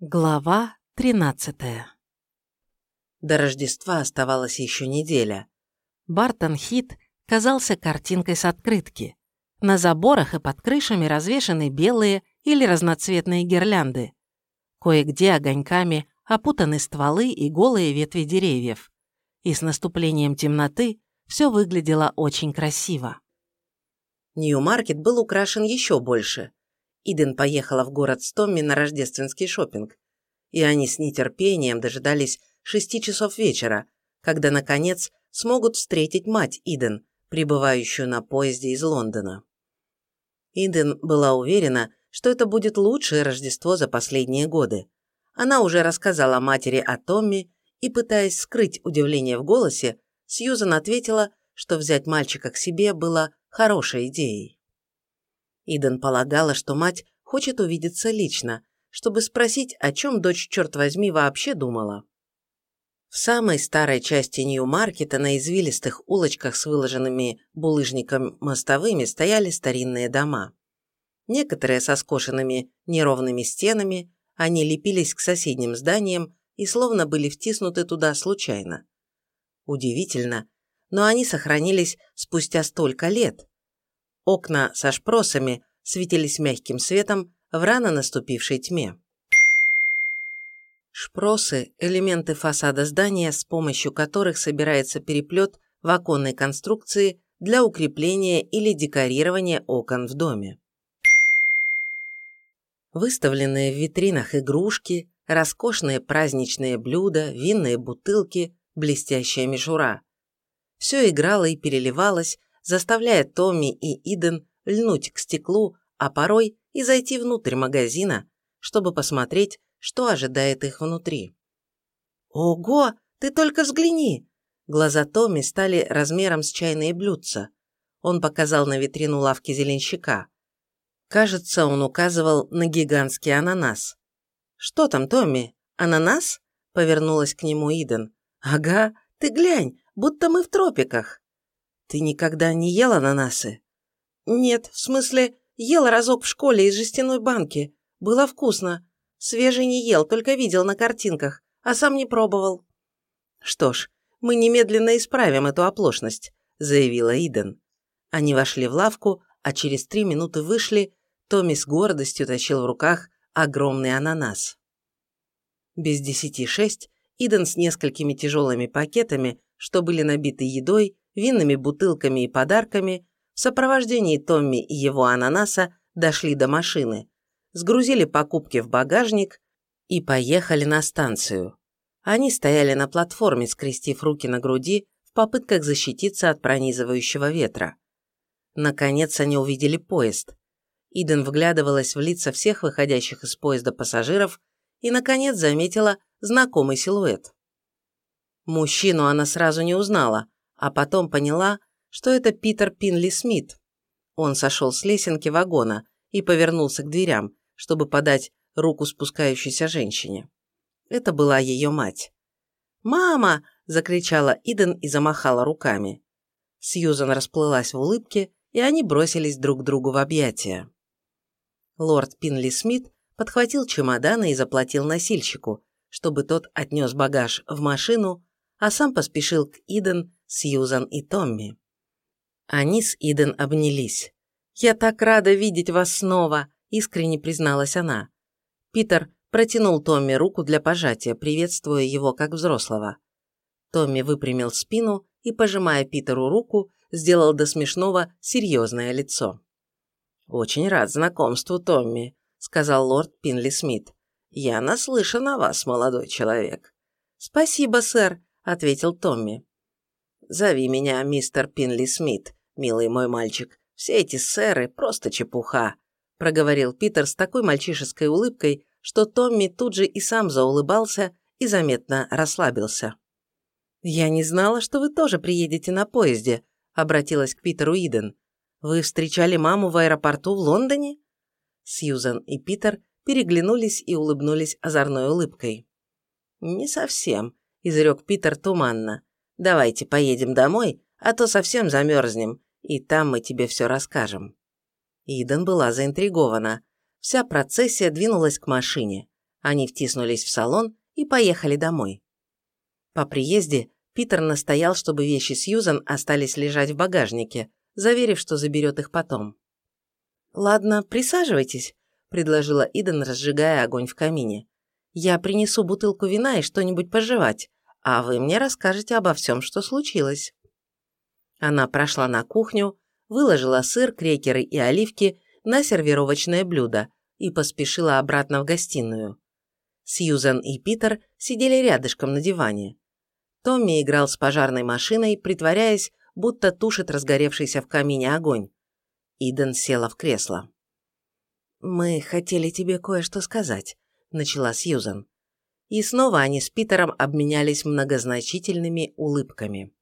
Глава 13 До Рождества оставалась еще неделя. Бартон Хит казался картинкой с открытки. На заборах и под крышами развешаны белые или разноцветные гирлянды. Кое-где огоньками опутаны стволы и голые ветви деревьев. И с наступлением темноты все выглядело очень красиво. Нью-маркет был украшен еще больше. Иден поехала в город с Томми на рождественский шопинг, и они с нетерпением дожидались шести часов вечера, когда, наконец, смогут встретить мать Иден, прибывающую на поезде из Лондона. Иден была уверена, что это будет лучшее Рождество за последние годы. Она уже рассказала матери о Томми, и, пытаясь скрыть удивление в голосе, Сьюзан ответила, что взять мальчика к себе было хорошей идеей. Иден полагала, что мать хочет увидеться лично, чтобы спросить, о чем дочь, черт возьми, вообще думала. В самой старой части Нью-Маркета на извилистых улочках с выложенными булыжником мостовыми стояли старинные дома. Некоторые со скошенными неровными стенами, они лепились к соседним зданиям и словно были втиснуты туда случайно. Удивительно, но они сохранились спустя столько лет, Окна со шпросами светились мягким светом в рано наступившей тьме. Шпросы – элементы фасада здания, с помощью которых собирается переплет в оконной конструкции для укрепления или декорирования окон в доме. Выставленные в витринах игрушки, роскошные праздничные блюда, винные бутылки, блестящая мишура. Все играло и переливалось, заставляя Томми и Иден льнуть к стеклу, а порой и зайти внутрь магазина, чтобы посмотреть, что ожидает их внутри. «Ого, ты только взгляни!» Глаза Томми стали размером с чайные блюдца. Он показал на витрину лавки зеленщика. Кажется, он указывал на гигантский ананас. «Что там, Томми? Ананас?» – повернулась к нему Иден. «Ага, ты глянь, будто мы в тропиках». «Ты никогда не ел ананасы?» «Нет, в смысле, ел разок в школе из жестяной банки. Было вкусно. Свежий не ел, только видел на картинках, а сам не пробовал». «Что ж, мы немедленно исправим эту оплошность», – заявила Иден. Они вошли в лавку, а через три минуты вышли, Томми с гордостью тащил в руках огромный ананас. Без десяти шесть Иден с несколькими тяжелыми пакетами, что были набиты едой, винными бутылками и подарками, в сопровождении Томми и его ананаса дошли до машины, сгрузили покупки в багажник и поехали на станцию. Они стояли на платформе, скрестив руки на груди в попытках защититься от пронизывающего ветра. Наконец они увидели поезд. Иден вглядывалась в лица всех выходящих из поезда пассажиров и, наконец, заметила знакомый силуэт. Мужчину она сразу не узнала, а потом поняла, что это Питер Пинли Смит. Он сошел с лесенки вагона и повернулся к дверям, чтобы подать руку спускающейся женщине. Это была ее мать. «Мама!» – закричала Иден и замахала руками. Сьюзан расплылась в улыбке, и они бросились друг другу в объятия. Лорд Пинли Смит подхватил чемоданы и заплатил носильщику, чтобы тот отнес багаж в машину, а сам поспешил к Иден Сьюзан и Томми. Они с Иден обнялись. «Я так рада видеть вас снова», – искренне призналась она. Питер протянул Томми руку для пожатия, приветствуя его как взрослого. Томми выпрямил спину и, пожимая Питеру руку, сделал до смешного серьезное лицо. «Очень рад знакомству, Томми», – сказал лорд Пинли Смит. «Я наслышан о вас, молодой человек». «Спасибо, сэр», – ответил Томми. Зови меня мистер Пинли Смит, милый мой мальчик. Все эти сэры – просто чепуха», – проговорил Питер с такой мальчишеской улыбкой, что Томми тут же и сам заулыбался и заметно расслабился. «Я не знала, что вы тоже приедете на поезде», – обратилась к Питеру Иден. «Вы встречали маму в аэропорту в Лондоне?» Сьюзан и Питер переглянулись и улыбнулись озорной улыбкой. «Не совсем», – изрек Питер туманно. Давайте поедем домой, а то совсем замерзнем, и там мы тебе все расскажем». Иден была заинтригована. Вся процессия двинулась к машине. Они втиснулись в салон и поехали домой. По приезде Питер настоял, чтобы вещи Сьюзан остались лежать в багажнике, заверив, что заберет их потом. «Ладно, присаживайтесь», – предложила Иден, разжигая огонь в камине. «Я принесу бутылку вина и что-нибудь пожевать, а вы мне расскажете обо всем, что случилось». Она прошла на кухню, выложила сыр, крекеры и оливки на сервировочное блюдо и поспешила обратно в гостиную. Сьюзан и Питер сидели рядышком на диване. Томми играл с пожарной машиной, притворяясь, будто тушит разгоревшийся в камине огонь. Иден села в кресло. «Мы хотели тебе кое-что сказать», – начала Сьюзан. И снова они с Питером обменялись многозначительными улыбками.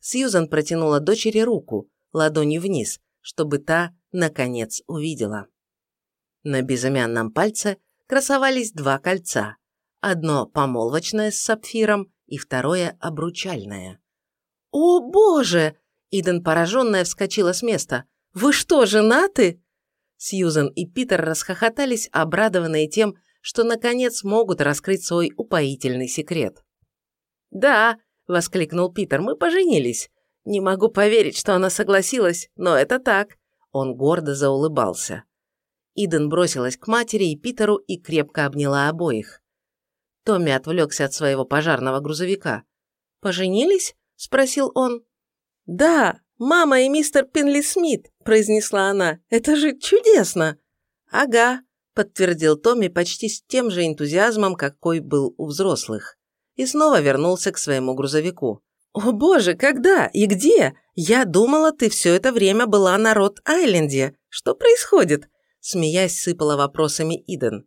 Сьюзан протянула дочери руку, ладонью вниз, чтобы та, наконец, увидела. На безымянном пальце красовались два кольца. Одно помолвочное с сапфиром и второе обручальное. «О, боже!» Иден, пораженная, вскочила с места. «Вы что, женаты?» Сьюзан и Питер расхохотались, обрадованные тем, что наконец могут раскрыть свой упоительный секрет. «Да», — воскликнул Питер, — «мы поженились. Не могу поверить, что она согласилась, но это так». Он гордо заулыбался. Иден бросилась к матери и Питеру и крепко обняла обоих. Томми отвлекся от своего пожарного грузовика. «Поженились?» – спросил он. «Да, мама и мистер Пинли Смит», – произнесла она. «Это же чудесно!» «Ага», – подтвердил Томми почти с тем же энтузиазмом, какой был у взрослых. И снова вернулся к своему грузовику. «О боже, когда и где? Я думала, ты все это время была на Рот-Айленде. Что происходит?» Смеясь, сыпала вопросами Иден.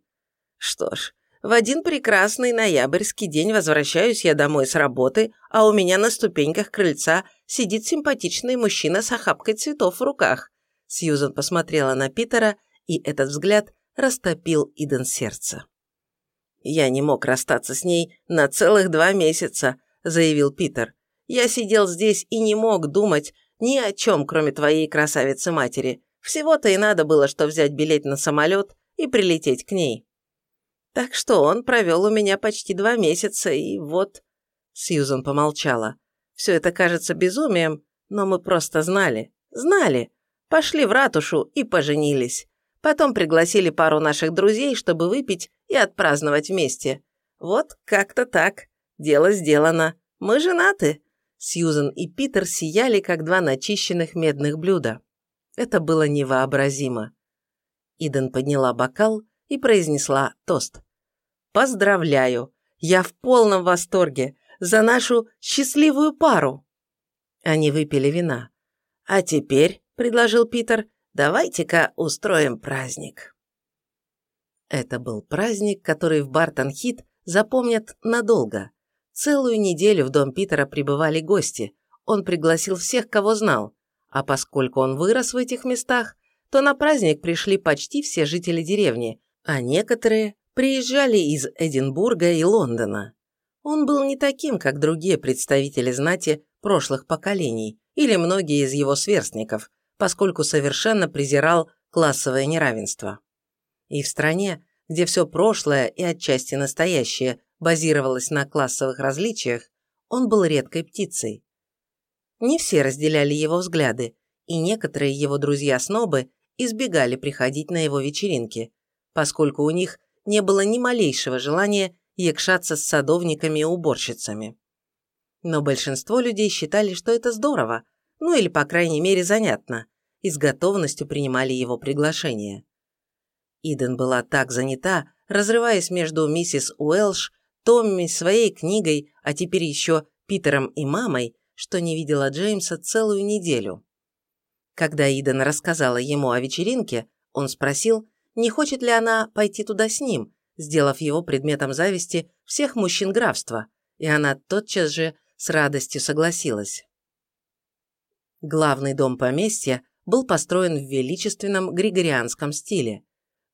«Что ж, в один прекрасный ноябрьский день возвращаюсь я домой с работы, а у меня на ступеньках крыльца сидит симпатичный мужчина с охапкой цветов в руках. Сьюзан посмотрела на Питера, и этот взгляд растопил Иден сердце. «Я не мог расстаться с ней на целых два месяца», – заявил Питер. «Я сидел здесь и не мог думать ни о чем, кроме твоей красавицы-матери. Всего-то и надо было, что взять билет на самолет и прилететь к ней». Так что он провел у меня почти два месяца, и вот...» Сьюзан помолчала. «Все это кажется безумием, но мы просто знали. Знали. Пошли в ратушу и поженились. Потом пригласили пару наших друзей, чтобы выпить и отпраздновать вместе. Вот как-то так. Дело сделано. Мы женаты». Сьюзан и Питер сияли, как два начищенных медных блюда. Это было невообразимо. Иден подняла бокал и произнесла тост. «Поздравляю! Я в полном восторге! За нашу счастливую пару!» Они выпили вина. «А теперь», — предложил Питер, — «давайте-ка устроим праздник». Это был праздник, который в Бартон-Хит запомнят надолго. Целую неделю в дом Питера прибывали гости. Он пригласил всех, кого знал. А поскольку он вырос в этих местах, то на праздник пришли почти все жители деревни, а некоторые приезжали из Эдинбурга и Лондона. Он был не таким, как другие представители знати прошлых поколений или многие из его сверстников, поскольку совершенно презирал классовое неравенство. И в стране, где все прошлое и отчасти настоящее базировалось на классовых различиях, он был редкой птицей. Не все разделяли его взгляды, и некоторые его друзья-снобы избегали приходить на его вечеринки, поскольку у них не было ни малейшего желания якшаться с садовниками и уборщицами. Но большинство людей считали, что это здорово, ну или, по крайней мере, занятно, и с готовностью принимали его приглашение. Иден была так занята, разрываясь между миссис Уэлш, Томми, своей книгой, а теперь еще Питером и мамой, что не видела Джеймса целую неделю. Когда Иден рассказала ему о вечеринке, он спросил, не хочет ли она пойти туда с ним, сделав его предметом зависти всех мужчин графства, и она тотчас же с радостью согласилась. Главный дом поместья был построен в величественном григорианском стиле.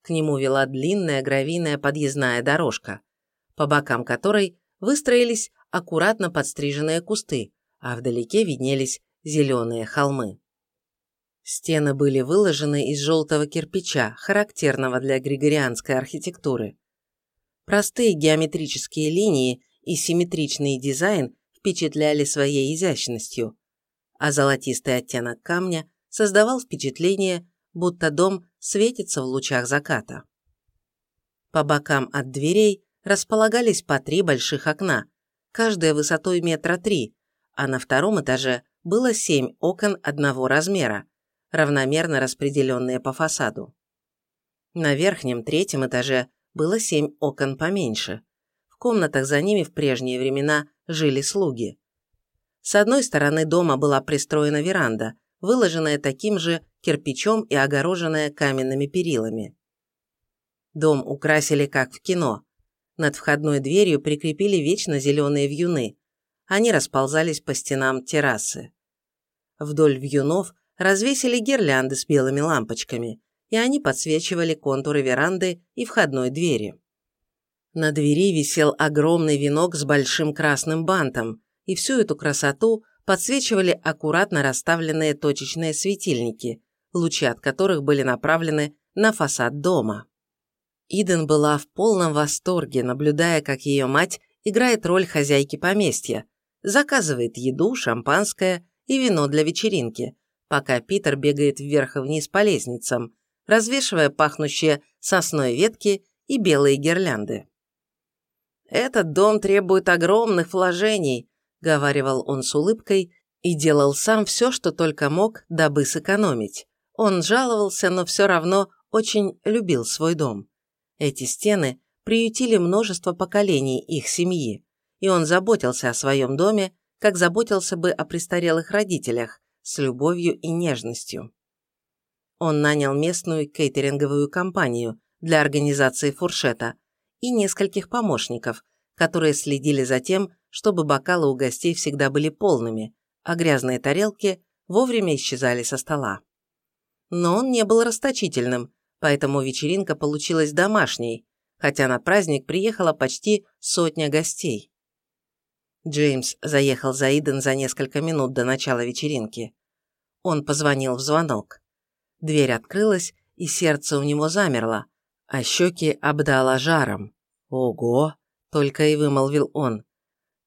К нему вела длинная гравийная подъездная дорожка, по бокам которой выстроились аккуратно подстриженные кусты, а вдалеке виднелись зеленые холмы. Стены были выложены из желтого кирпича, характерного для григорианской архитектуры. Простые геометрические линии и симметричный дизайн впечатляли своей изящностью, а золотистый оттенок камня создавал впечатление, будто дом светится в лучах заката. По бокам от дверей располагались по три больших окна, каждое высотой метра три, а на втором этаже было семь окон одного размера, равномерно распределенные по фасаду. На верхнем третьем этаже было семь окон поменьше. В комнатах за ними в прежние времена жили слуги. С одной стороны дома была пристроена веранда, выложенная таким же кирпичом и огороженная каменными перилами. Дом украсили как в кино. Над входной дверью прикрепили вечно зеленые вьюны. Они расползались по стенам террасы. Вдоль вьюнов развесили гирлянды с белыми лампочками, и они подсвечивали контуры веранды и входной двери. На двери висел огромный венок с большим красным бантом, и всю эту красоту подсвечивали аккуратно расставленные точечные светильники, лучи от которых были направлены на фасад дома. Иден была в полном восторге, наблюдая, как ее мать играет роль хозяйки поместья, заказывает еду, шампанское и вино для вечеринки, пока Питер бегает вверх и вниз по лестницам, развешивая пахнущие сосной ветки и белые гирлянды. «Этот дом требует огромных вложений», – говаривал он с улыбкой и делал сам все, что только мог, дабы сэкономить. Он жаловался, но все равно очень любил свой дом. Эти стены приютили множество поколений их семьи, и он заботился о своем доме, как заботился бы о престарелых родителях, с любовью и нежностью. Он нанял местную кейтеринговую компанию для организации фуршета и нескольких помощников, которые следили за тем, чтобы бокалы у гостей всегда были полными, а грязные тарелки вовремя исчезали со стола. Но он не был расточительным, поэтому вечеринка получилась домашней, хотя на праздник приехала почти сотня гостей. Джеймс заехал за Иден за несколько минут до начала вечеринки. Он позвонил в звонок. Дверь открылась, и сердце у него замерло, а щеки обдало жаром. «Ого!» – только и вымолвил он.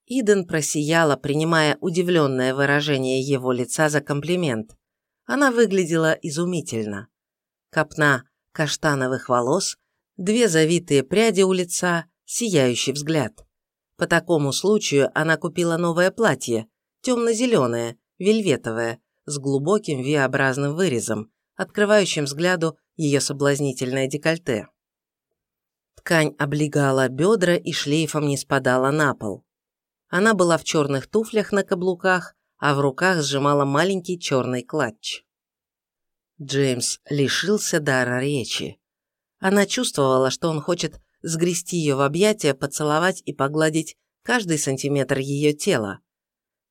Иден просияла, принимая удивленное выражение его лица за комплимент. Она выглядела изумительно. Копна каштановых волос, две завитые пряди у лица, сияющий взгляд. По такому случаю она купила новое платье, темно-зеленое, вельветовое, с глубоким V-образным вырезом, открывающим взгляду ее соблазнительное декольте. Ткань облегала бедра и шлейфом не спадала на пол. Она была в черных туфлях на каблуках, а в руках сжимала маленький черный клатч. Джеймс лишился дара речи. Она чувствовала, что он хочет сгрести ее в объятия, поцеловать и погладить каждый сантиметр ее тела.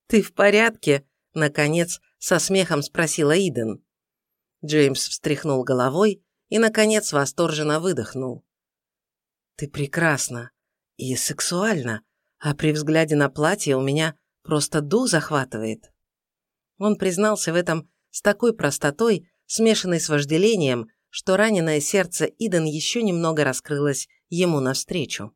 «Ты в порядке?» – наконец, со смехом спросила Иден. Джеймс встряхнул головой и, наконец, восторженно выдохнул. «Ты прекрасна и сексуальна, а при взгляде на платье у меня просто дух захватывает». Он признался в этом с такой простотой, смешанной с вожделением, что раненое сердце Иден еще немного раскрылось ему навстречу.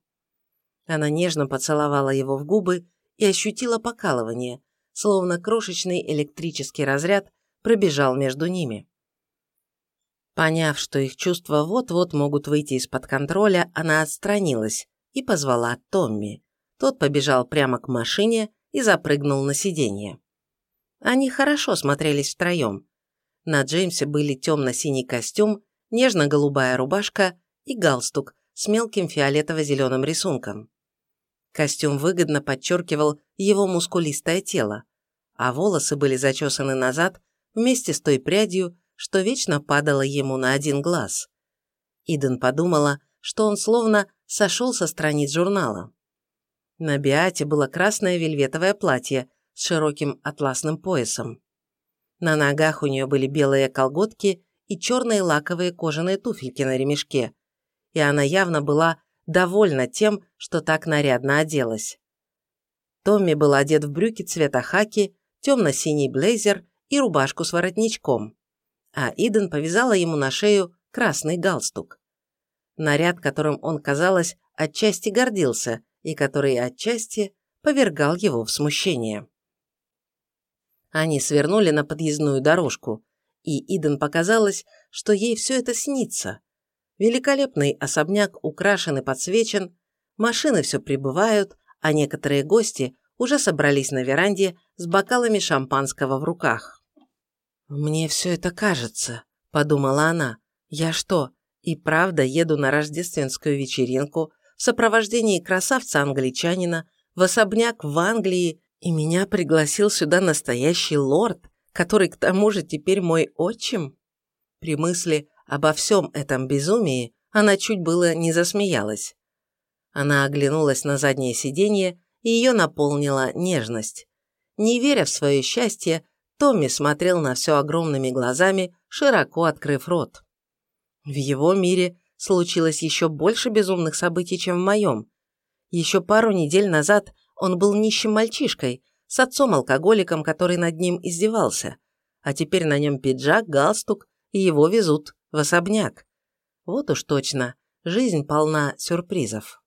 Она нежно поцеловала его в губы и ощутила покалывание, словно крошечный электрический разряд пробежал между ними. Поняв, что их чувства вот-вот могут выйти из-под контроля, она отстранилась и позвала Томми. Тот побежал прямо к машине и запрыгнул на сиденье. Они хорошо смотрелись втроем. На Джеймсе были темно-синий костюм, нежно-голубая рубашка и галстук с мелким фиолетово-зеленым рисунком. Костюм выгодно подчеркивал его мускулистое тело, а волосы были зачесаны назад вместе с той прядью, что вечно падала ему на один глаз. Иден подумала, что он словно сошел со страниц журнала. На Биате было красное вельветовое платье с широким атласным поясом. На ногах у нее были белые колготки и черные лаковые кожаные туфельки на ремешке, и она явно была довольна тем, что так нарядно оделась. Томми был одет в брюки цвета хаки, темно-синий блейзер и рубашку с воротничком, а Иден повязала ему на шею красный галстук. Наряд, которым он, казалось, отчасти гордился и который отчасти повергал его в смущение. Они свернули на подъездную дорожку, и Иден показалось, что ей все это снится. Великолепный особняк украшен и подсвечен, машины все прибывают, а некоторые гости уже собрались на веранде с бокалами шампанского в руках. «Мне все это кажется», – подумала она. «Я что, и правда еду на рождественскую вечеринку в сопровождении красавца-англичанина в особняк в Англии, и меня пригласил сюда настоящий лорд, который к тому же теперь мой отчим?» При мысли обо всем этом безумии она чуть было не засмеялась. Она оглянулась на заднее сиденье, и ее наполнила нежность. Не веря в свое счастье, Томми смотрел на все огромными глазами, широко открыв рот. В его мире случилось еще больше безумных событий, чем в моем. Еще пару недель назад он был нищим мальчишкой, с отцом-алкоголиком, который над ним издевался, а теперь на нем пиджак, галстук, и его везут в особняк. Вот уж точно, жизнь полна сюрпризов.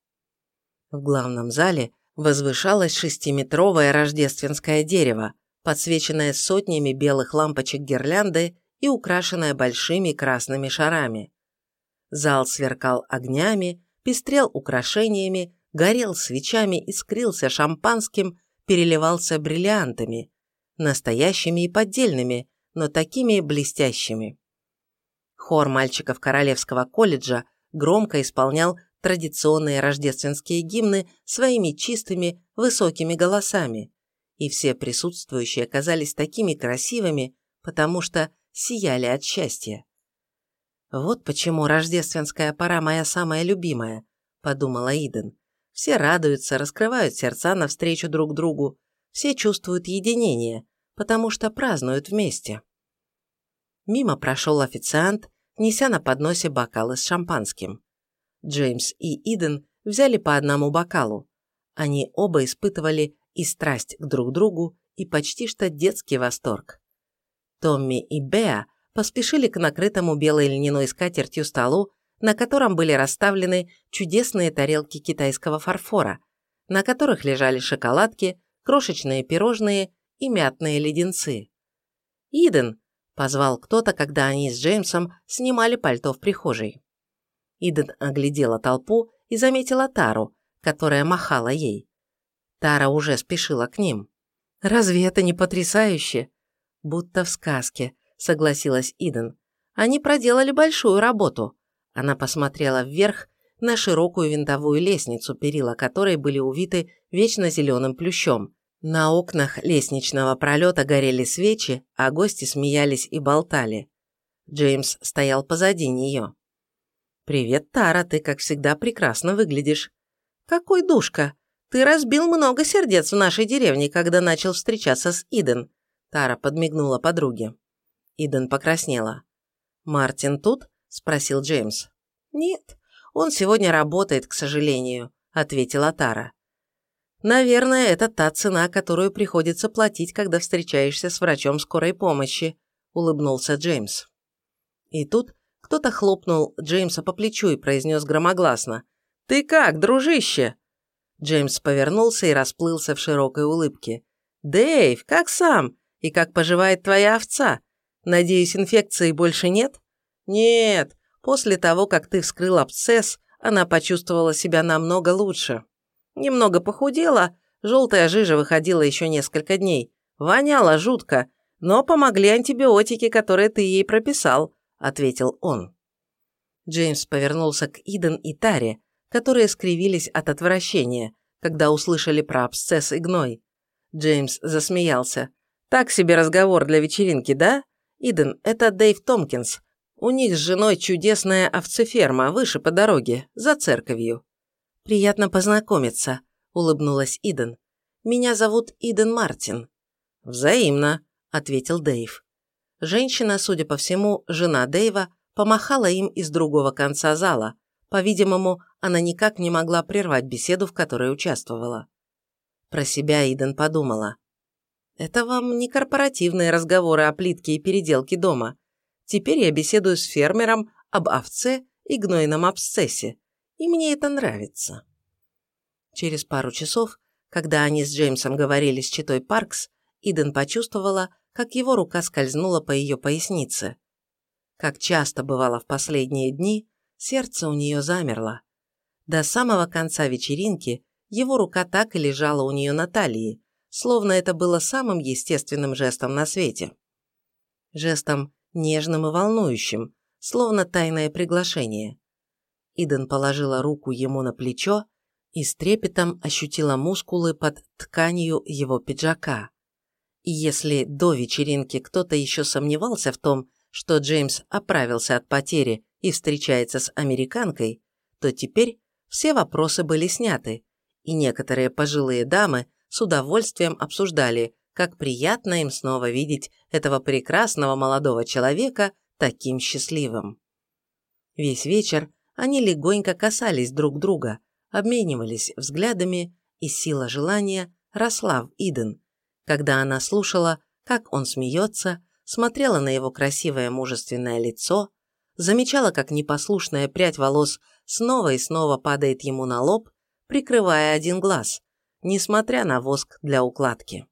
В главном зале возвышалось шестиметровое рождественское дерево, подсвеченное сотнями белых лампочек гирлянды и украшенное большими красными шарами. Зал сверкал огнями, пестрел украшениями, горел свечами, искрился шампанским, переливался бриллиантами, настоящими и поддельными, но такими блестящими. Хор мальчиков Королевского колледжа громко исполнял традиционные рождественские гимны своими чистыми, высокими голосами, и все присутствующие оказались такими красивыми, потому что сияли от счастья. «Вот почему рождественская пора моя самая любимая», – подумала Иден. «Все радуются, раскрывают сердца навстречу друг другу, все чувствуют единение, потому что празднуют вместе». Мимо прошел официант, неся на подносе бокалы с шампанским. Джеймс и Иден взяли по одному бокалу. Они оба испытывали и страсть к друг другу, и почти что детский восторг. Томми и Беа поспешили к накрытому белой льняной скатертью столу, на котором были расставлены чудесные тарелки китайского фарфора, на которых лежали шоколадки, крошечные пирожные и мятные леденцы. «Иден!» – позвал кто-то, когда они с Джеймсом снимали пальто в прихожей. Иден оглядела толпу и заметила Тару, которая махала ей. Тара уже спешила к ним. «Разве это не потрясающе?» «Будто в сказке», — согласилась Иден. «Они проделали большую работу». Она посмотрела вверх на широкую винтовую лестницу, перила которой были увиты вечно зеленым плющом. На окнах лестничного пролета горели свечи, а гости смеялись и болтали. Джеймс стоял позади нее. «Привет, Тара, ты, как всегда, прекрасно выглядишь». «Какой душка! Ты разбил много сердец в нашей деревне, когда начал встречаться с Иден», Тара подмигнула подруге. Иден покраснела. «Мартин тут?» – спросил Джеймс. «Нет, он сегодня работает, к сожалению», – ответила Тара. «Наверное, это та цена, которую приходится платить, когда встречаешься с врачом скорой помощи», – улыбнулся Джеймс. И тут кто-то хлопнул Джеймса по плечу и произнес громогласно. «Ты как, дружище?» Джеймс повернулся и расплылся в широкой улыбке. «Дэйв, как сам? И как поживает твоя овца? Надеюсь, инфекции больше нет?» «Нет. После того, как ты вскрыл абсцесс, она почувствовала себя намного лучше. Немного похудела, желтая жижа выходила еще несколько дней. Воняла жутко, но помогли антибиотики, которые ты ей прописал. – ответил он. Джеймс повернулся к Иден и Таре, которые скривились от отвращения, когда услышали про абсцесс и гной. Джеймс засмеялся. «Так себе разговор для вечеринки, да? Иден, это Дэйв Томпкинс. У них с женой чудесная овцеферма выше по дороге, за церковью». «Приятно познакомиться», – улыбнулась Иден. «Меня зовут Иден Мартин». «Взаимно», – ответил Дэйв. Женщина, судя по всему, жена Дэйва, помахала им из другого конца зала. По-видимому, она никак не могла прервать беседу, в которой участвовала. Про себя Иден подумала. «Это вам не корпоративные разговоры о плитке и переделке дома. Теперь я беседую с фермером об овце и гнойном абсцессе. и мне это нравится. Через пару часов, когда они с Джеймсом говорили с Читой Паркс, Иден почувствовала, как его рука скользнула по ее пояснице. Как часто бывало в последние дни, сердце у нее замерло. До самого конца вечеринки его рука так и лежала у нее на талии, словно это было самым естественным жестом на свете. Жестом нежным и волнующим, словно тайное приглашение. Иден положила руку ему на плечо и с трепетом ощутила мускулы под тканью его пиджака. И если до вечеринки кто-то еще сомневался в том, что Джеймс оправился от потери и встречается с американкой, то теперь все вопросы были сняты, и некоторые пожилые дамы с удовольствием обсуждали, как приятно им снова видеть этого прекрасного молодого человека таким счастливым. Весь вечер они легонько касались друг друга, обменивались взглядами, и сила желания росла в Иден, когда она слушала, как он смеется, смотрела на его красивое мужественное лицо, замечала, как непослушная прядь волос снова и снова падает ему на лоб, прикрывая один глаз, несмотря на воск для укладки.